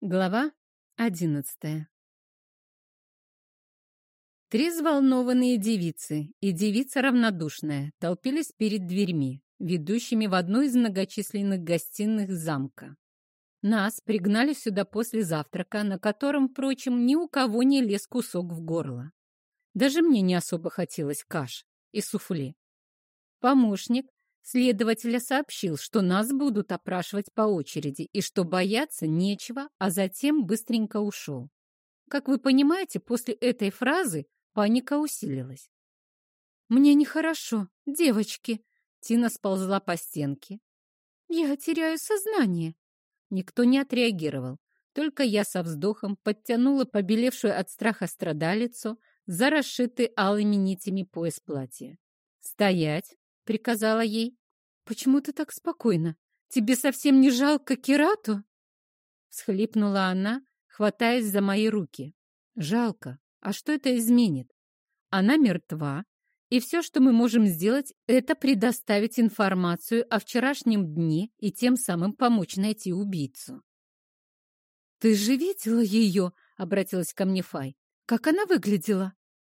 Глава одиннадцатая Три взволнованные девицы и девица равнодушная толпились перед дверьми, ведущими в одну из многочисленных гостиных замка. Нас пригнали сюда после завтрака, на котором, впрочем, ни у кого не лез кусок в горло. Даже мне не особо хотелось каш и суфле. Помощник следователя сообщил, что нас будут опрашивать по очереди и что бояться нечего, а затем быстренько ушел. Как вы понимаете, после этой фразы паника усилилась. «Мне нехорошо, девочки!» Тина сползла по стенке. «Я теряю сознание!» Никто не отреагировал. Только я со вздохом подтянула побелевшую от страха страдалицу за расшитый алыми нитями пояс платья. «Стоять!» — приказала ей. «Почему ты так спокойно? Тебе совсем не жалко Кирату?» Схлипнула она, хватаясь за мои руки. «Жалко. А что это изменит? Она мертва, и все, что мы можем сделать, это предоставить информацию о вчерашнем дне и тем самым помочь найти убийцу». «Ты же видела ее?» — обратилась ко мне Фай. «Как она выглядела?»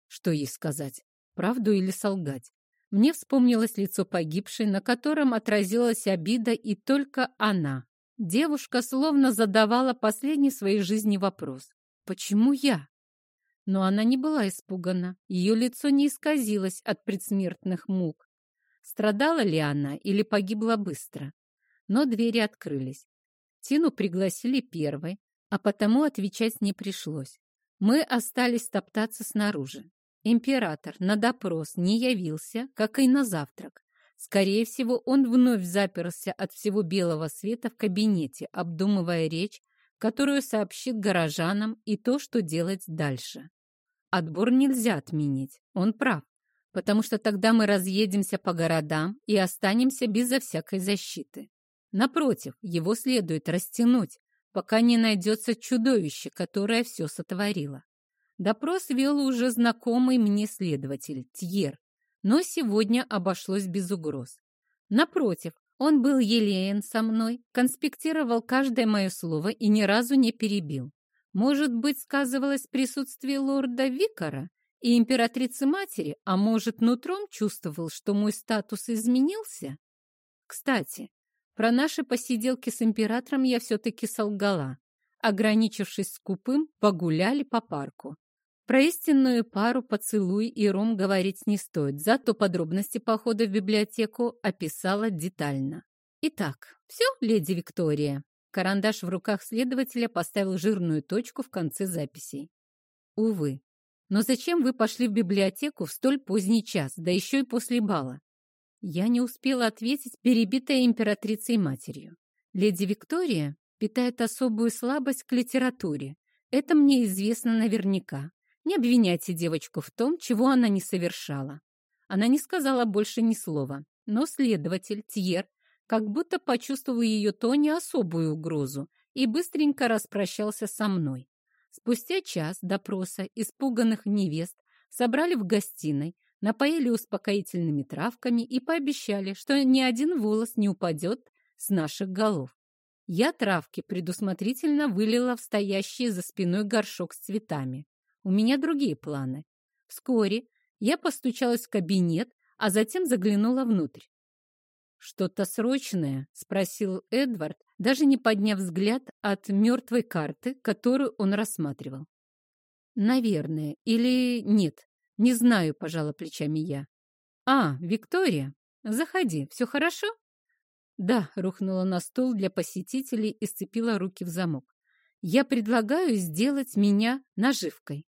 Что ей сказать? Правду или солгать? Мне вспомнилось лицо погибшей, на котором отразилась обида, и только она. Девушка словно задавала последний в своей жизни вопрос. «Почему я?» Но она не была испугана, ее лицо не исказилось от предсмертных мук. Страдала ли она или погибла быстро? Но двери открылись. Тину пригласили первой, а потому отвечать не пришлось. Мы остались топтаться снаружи. Император на допрос не явился, как и на завтрак. Скорее всего, он вновь заперся от всего белого света в кабинете, обдумывая речь, которую сообщит горожанам и то, что делать дальше. Отбор нельзя отменить, он прав, потому что тогда мы разъедемся по городам и останемся безо всякой защиты. Напротив, его следует растянуть, пока не найдется чудовище, которое все сотворило. Допрос вел уже знакомый мне следователь, Тьер, но сегодня обошлось без угроз. Напротив, он был елеен со мной, конспектировал каждое мое слово и ни разу не перебил. Может быть, сказывалось присутствие лорда Викара и императрицы-матери, а может, нутром чувствовал, что мой статус изменился? Кстати, про наши посиделки с императором я все-таки солгала. Ограничившись скупым, погуляли по парку. Про истинную пару поцелуй и ром говорить не стоит, зато подробности похода в библиотеку описала детально. Итак, все, леди Виктория. Карандаш в руках следователя поставил жирную точку в конце записей. Увы. Но зачем вы пошли в библиотеку в столь поздний час, да еще и после бала? Я не успела ответить, перебитая императрицей матерью. Леди Виктория питает особую слабость к литературе. Это мне известно наверняка. Не обвиняйте девочку в том, чего она не совершала. Она не сказала больше ни слова, но следователь Тьер как будто почувствовал ее тоне особую угрозу и быстренько распрощался со мной. Спустя час допроса испуганных невест собрали в гостиной, напоили успокоительными травками и пообещали, что ни один волос не упадет с наших голов. Я травки предусмотрительно вылила в стоящий за спиной горшок с цветами. У меня другие планы. Вскоре я постучалась в кабинет, а затем заглянула внутрь. «Что-то срочное?» — спросил Эдвард, даже не подняв взгляд от мертвой карты, которую он рассматривал. «Наверное. Или нет. Не знаю», — пожала плечами я. «А, Виктория, заходи. Все хорошо?» «Да», — рухнула на стол для посетителей и сцепила руки в замок. «Я предлагаю сделать меня наживкой».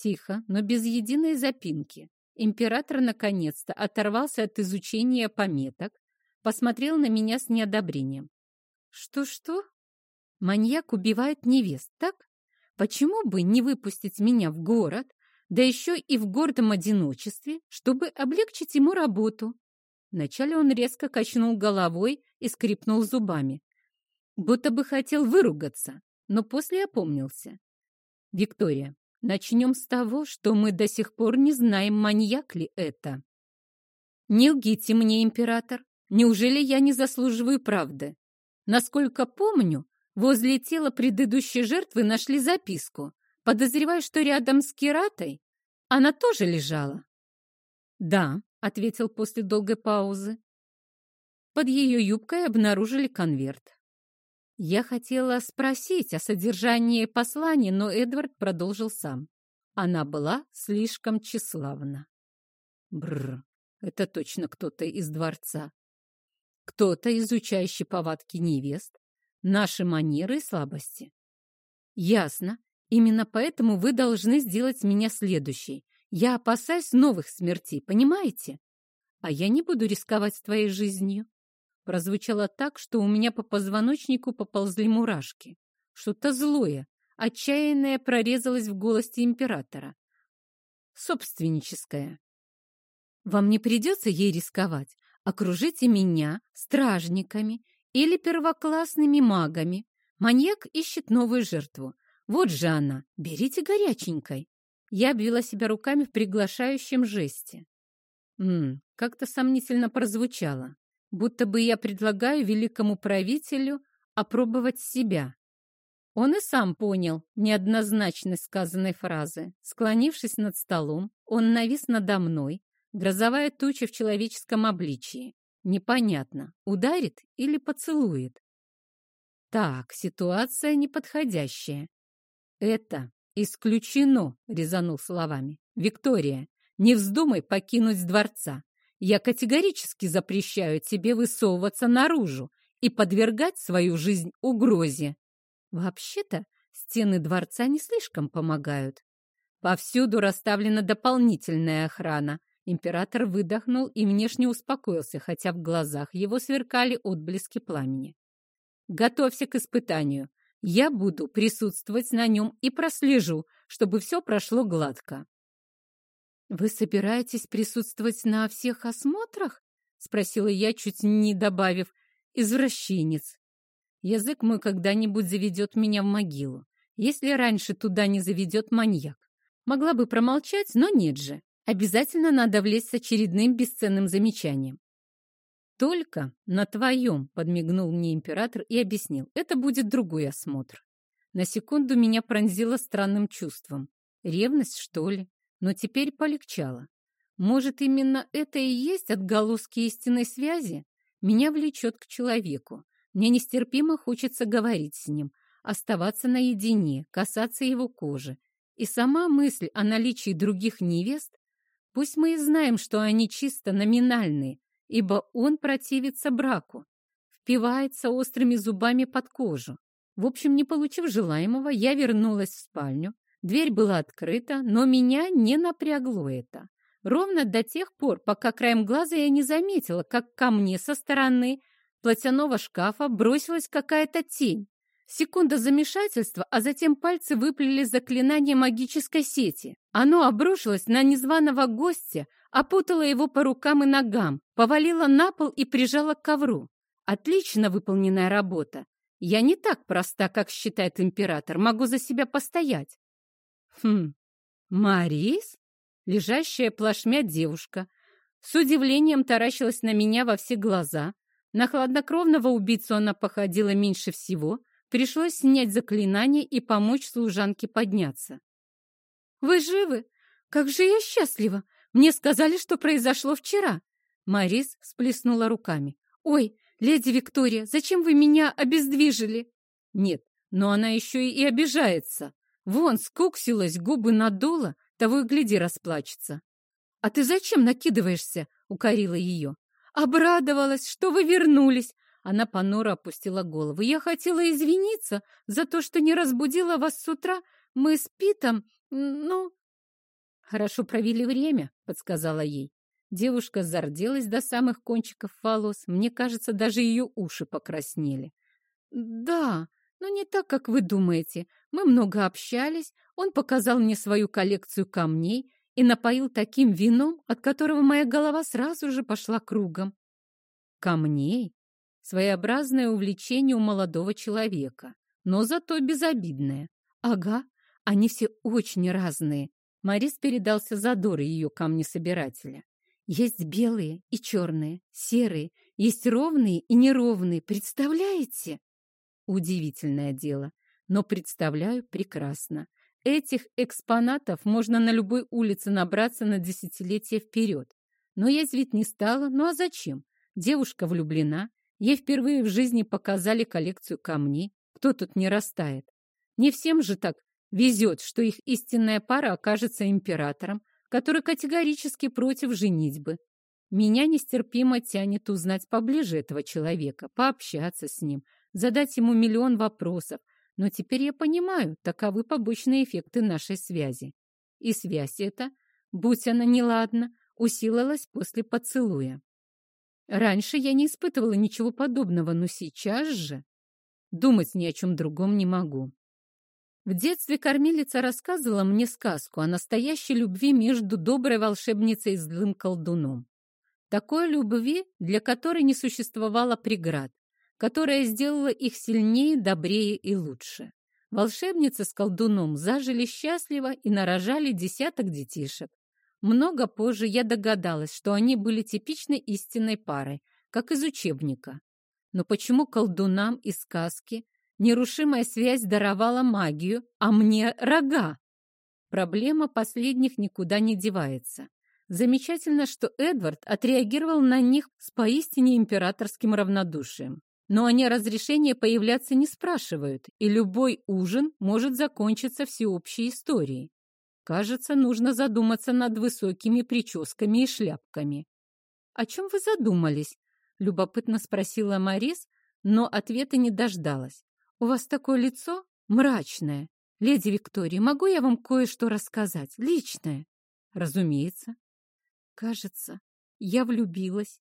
Тихо, но без единой запинки. Император наконец-то оторвался от изучения пометок, посмотрел на меня с неодобрением. «Что-что? Маньяк убивает невест, так? Почему бы не выпустить меня в город, да еще и в гордом одиночестве, чтобы облегчить ему работу?» Вначале он резко качнул головой и скрипнул зубами, будто бы хотел выругаться, но после опомнился. «Виктория, Начнем с того, что мы до сих пор не знаем, маньяк ли это. Не лгите мне, император. Неужели я не заслуживаю правды? Насколько помню, Возле тела предыдущей жертвы нашли записку. Подозреваю, что рядом с Киратой она тоже лежала. «Да», — ответил после долгой паузы. Под ее юбкой обнаружили конверт. Я хотела спросить о содержании послания, но Эдвард продолжил сам. Она была слишком тщеславна. Бррр, это точно кто-то из дворца. Кто-то, изучающий повадки невест, наши манеры и слабости. Ясно. Именно поэтому вы должны сделать меня следующей. Я опасаюсь новых смертей, понимаете? А я не буду рисковать твоей жизнью. Прозвучало так, что у меня по позвоночнику поползли мурашки. Что-то злое, отчаянное прорезалось в голосе императора. Собственническое. Вам не придется ей рисковать. Окружите меня стражниками или первоклассными магами. Маньяк ищет новую жертву. Вот же она. Берите горяченькой. Я обвела себя руками в приглашающем жесте. Ммм, как-то сомнительно прозвучало. Будто бы я предлагаю великому правителю опробовать себя. Он и сам понял неоднозначность сказанной фразы. Склонившись над столом, он навис надо мной, грозовая туча в человеческом обличии. Непонятно, ударит или поцелует. Так, ситуация неподходящая. Это исключено, резанул словами. Виктория, не вздумай покинуть дворца. Я категорически запрещаю тебе высовываться наружу и подвергать свою жизнь угрозе. Вообще-то, стены дворца не слишком помогают. Повсюду расставлена дополнительная охрана. Император выдохнул и внешне успокоился, хотя в глазах его сверкали отблески пламени. «Готовься к испытанию. Я буду присутствовать на нем и прослежу, чтобы все прошло гладко». «Вы собираетесь присутствовать на всех осмотрах?» — спросила я, чуть не добавив «извращенец». Язык мой когда-нибудь заведет меня в могилу, если раньше туда не заведет маньяк. Могла бы промолчать, но нет же. Обязательно надо влезть с очередным бесценным замечанием. «Только на твоем», — подмигнул мне император и объяснил, «это будет другой осмотр». На секунду меня пронзило странным чувством. Ревность, что ли? Но теперь полегчало. Может, именно это и есть отголоски истинной связи? Меня влечет к человеку. Мне нестерпимо хочется говорить с ним, оставаться наедине, касаться его кожи. И сама мысль о наличии других невест, пусть мы и знаем, что они чисто номинальные, ибо он противится браку, впивается острыми зубами под кожу. В общем, не получив желаемого, я вернулась в спальню. Дверь была открыта, но меня не напрягло это. Ровно до тех пор, пока краем глаза я не заметила, как ко мне со стороны платяного шкафа бросилась какая-то тень. Секунда замешательства, а затем пальцы выплели заклинание магической сети. Оно обрушилось на незваного гостя, опутало его по рукам и ногам, повалило на пол и прижало к ковру. Отлично выполненная работа. Я не так проста, как считает император, могу за себя постоять. Хм, Марис? Лежащая плашмя девушка. С удивлением таращилась на меня во все глаза, на хладнокровного убийцу она походила меньше всего. Пришлось снять заклинание и помочь служанке подняться. «Вы живы? Как же я счастлива! Мне сказали, что произошло вчера!» Марис сплеснула руками. «Ой, леди Виктория, зачем вы меня обездвижили?» «Нет, но она еще и обижается. Вон, скуксилась, губы надула, того и гляди расплачется». «А ты зачем накидываешься?» — укорила ее. Обрадовалась, что вы вернулись. Она понуро опустила голову. Я хотела извиниться за то, что не разбудила вас с утра. Мы с Питом, ну... Хорошо провели время, подсказала ей. Девушка зарделась до самых кончиков волос. Мне кажется, даже ее уши покраснели. Да, но не так, как вы думаете. Мы много общались. Он показал мне свою коллекцию камней и напоил таким вином, от которого моя голова сразу же пошла кругом. Камней? Своеобразное увлечение у молодого человека, но зато безобидное. Ага, они все очень разные. Марис передался задор ее камнесобирателя. Есть белые и черные, серые, есть ровные и неровные, представляете? Удивительное дело, но представляю прекрасно. Этих экспонатов можно на любой улице набраться на десятилетия вперед. Но язвить не стала, ну а зачем? Девушка влюблена, ей впервые в жизни показали коллекцию камней. Кто тут не растает? Не всем же так везет, что их истинная пара окажется императором, который категорически против женитьбы. Меня нестерпимо тянет узнать поближе этого человека, пообщаться с ним, задать ему миллион вопросов, но теперь я понимаю, таковы побочные эффекты нашей связи. И связь эта, будь она неладна, усилилась после поцелуя. Раньше я не испытывала ничего подобного, но сейчас же думать ни о чем другом не могу. В детстве кормилица рассказывала мне сказку о настоящей любви между доброй волшебницей и злым колдуном. Такой любви, для которой не существовало преград, которая сделала их сильнее, добрее и лучше. Волшебница с колдуном зажили счастливо и нарожали десяток детишек. Много позже я догадалась, что они были типичной истинной парой, как из учебника. Но почему колдунам из сказки нерушимая связь даровала магию, а мне рога? Проблема последних никуда не девается. Замечательно, что Эдвард отреагировал на них с поистине императорским равнодушием. Но они разрешения появляться не спрашивают, и любой ужин может закончиться всеобщей историей. Кажется, нужно задуматься над высокими прическами и шляпками. «О чем вы задумались?» — любопытно спросила Марис, но ответа не дождалась. «У вас такое лицо мрачное. Леди Виктория, могу я вам кое-что рассказать? Личное?» «Разумеется». «Кажется, я влюбилась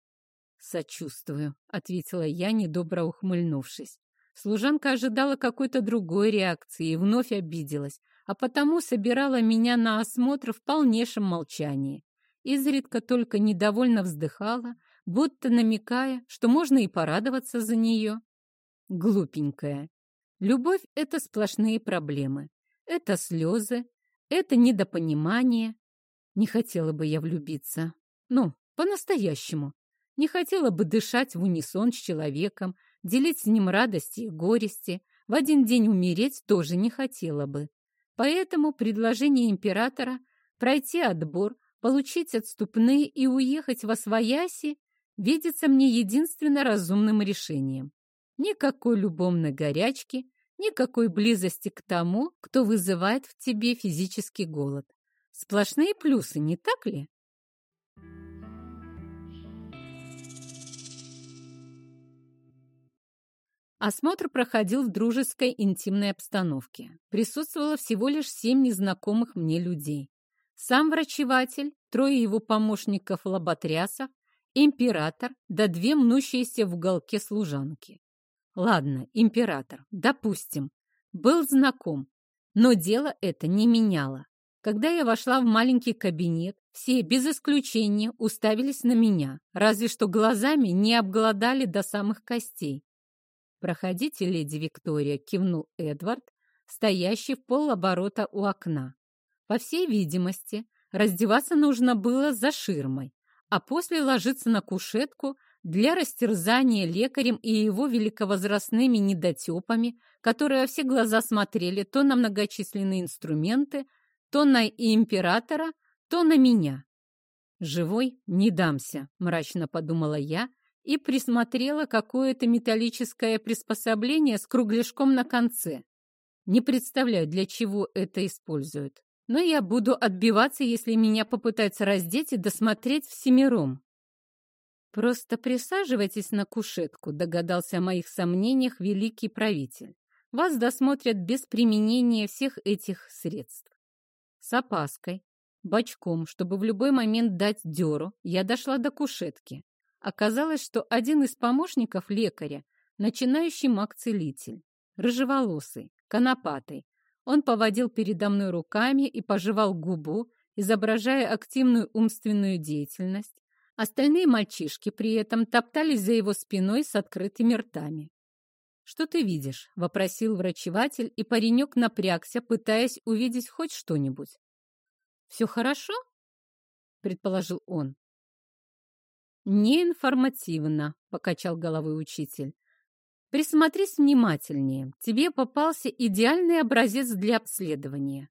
«Сочувствую», — ответила я, недобро ухмыльнувшись. Служанка ожидала какой-то другой реакции и вновь обиделась, а потому собирала меня на осмотр в полнейшем молчании. Изредка только недовольно вздыхала, будто намекая, что можно и порадоваться за нее. Глупенькая. Любовь — это сплошные проблемы. Это слезы, это недопонимание. Не хотела бы я влюбиться. Ну, по-настоящему. Не хотела бы дышать в унисон с человеком, делить с ним радости и горести. В один день умереть тоже не хотела бы. Поэтому предложение императора пройти отбор, получить отступные и уехать во свояси видится мне единственно разумным решением. Никакой любовной горячки, никакой близости к тому, кто вызывает в тебе физический голод. Сплошные плюсы, не так ли? Осмотр проходил в дружеской интимной обстановке. Присутствовало всего лишь семь незнакомых мне людей. Сам врачеватель, трое его помощников-лоботрясов, император да две мнущиеся в уголке служанки. Ладно, император, допустим, был знаком, но дело это не меняло. Когда я вошла в маленький кабинет, все, без исключения, уставились на меня, разве что глазами не обглодали до самых костей. «Проходите, леди Виктория», — кивнул Эдвард, стоящий в полоборота у окна. По всей видимости, раздеваться нужно было за ширмой, а после ложиться на кушетку для растерзания лекарем и его великовозрастными недотепами, которые все глаза смотрели то на многочисленные инструменты, то на императора, то на меня. «Живой не дамся», — мрачно подумала я, и присмотрела какое-то металлическое приспособление с кругляшком на конце. Не представляю, для чего это используют. Но я буду отбиваться, если меня попытаются раздеть и досмотреть всемиром. «Просто присаживайтесь на кушетку», — догадался о моих сомнениях великий правитель. «Вас досмотрят без применения всех этих средств». С опаской, бочком, чтобы в любой момент дать дёру, я дошла до кушетки. Оказалось, что один из помощников лекаря – начинающий маг-целитель, рыжеволосый, конопатый. Он поводил передо мной руками и пожевал губу, изображая активную умственную деятельность. Остальные мальчишки при этом топтались за его спиной с открытыми ртами. «Что ты видишь?» — вопросил врачеватель, и паренек напрягся, пытаясь увидеть хоть что-нибудь. «Все хорошо?» — предположил он. «Неинформативно», — покачал головой учитель. Присмотрись внимательнее. Тебе попался идеальный образец для обследования.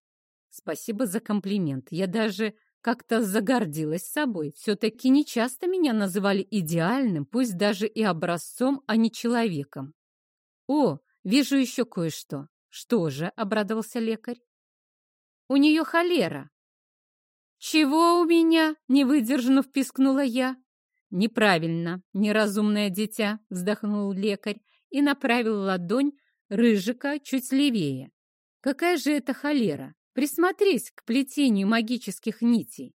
Спасибо за комплимент. Я даже как-то загордилась собой. Все-таки нечасто меня называли идеальным, пусть даже и образцом, а не человеком. О, вижу еще кое-что. Что же, обрадовался лекарь. У нее холера. Чего у меня? Не выдержанно пискнула я. Неправильно, неразумное дитя, вздохнул лекарь и направил ладонь рыжика чуть левее. Какая же это холера? Присмотрись к плетению магических нитей.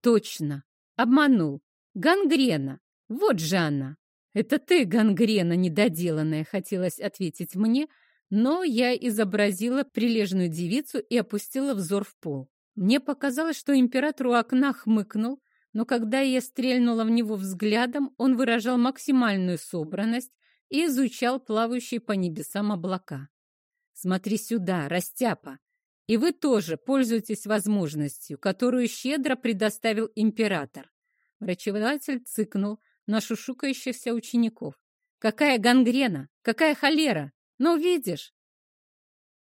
Точно, обманул. Гангрена. Вот же она. Это ты, гангрена недоделанная, хотелось ответить мне, но я изобразила прилежную девицу и опустила взор в пол. Мне показалось, что император у окна хмыкнул, но когда я стрельнула в него взглядом, он выражал максимальную собранность и изучал плавающие по небесам облака. «Смотри сюда, растяпа! И вы тоже пользуйтесь возможностью, которую щедро предоставил император. Врачеватель цыкнул на шушукающихся учеников. Какая гангрена! Какая холера! Ну, видишь?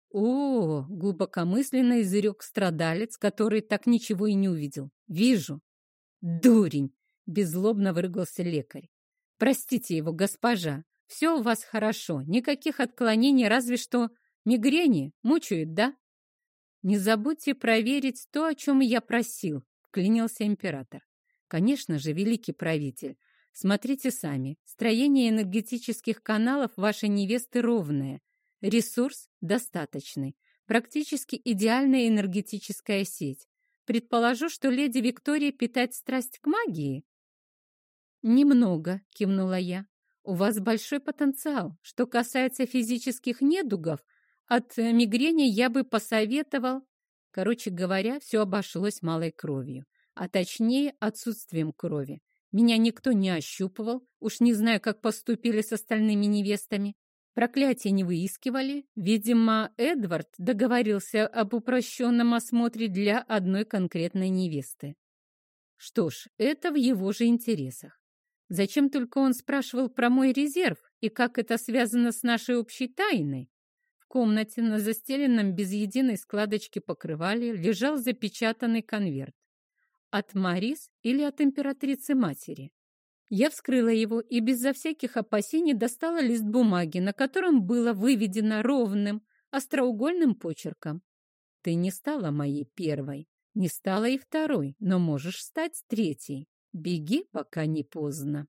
О, глубокомысленно изрек страдалец, который так ничего и не увидел. Вижу. Дурень! Беззлобно выргался лекарь. Простите его, госпожа. Все у вас хорошо. Никаких отклонений, разве что мигрени мучают, да? «Не забудьте проверить то, о чем я просил», — клянился император. «Конечно же, великий правитель. Смотрите сами. Строение энергетических каналов вашей невесты ровное. Ресурс достаточный. Практически идеальная энергетическая сеть. Предположу, что леди Виктория питает страсть к магии?» «Немного», — кивнула я. «У вас большой потенциал. Что касается физических недугов, от мигрени я бы посоветовал... Короче говоря, все обошлось малой кровью, а точнее отсутствием крови. Меня никто не ощупывал, уж не знаю, как поступили с остальными невестами. Проклятие не выискивали. Видимо, Эдвард договорился об упрощенном осмотре для одной конкретной невесты. Что ж, это в его же интересах. Зачем только он спрашивал про мой резерв и как это связано с нашей общей тайной? В комнате на застеленном без единой складочки покрывале лежал запечатанный конверт. От Марис или от императрицы-матери? Я вскрыла его и безо всяких опасений достала лист бумаги, на котором было выведено ровным, остроугольным почерком. Ты не стала моей первой, не стала и второй, но можешь стать третьей. Беги, пока не поздно.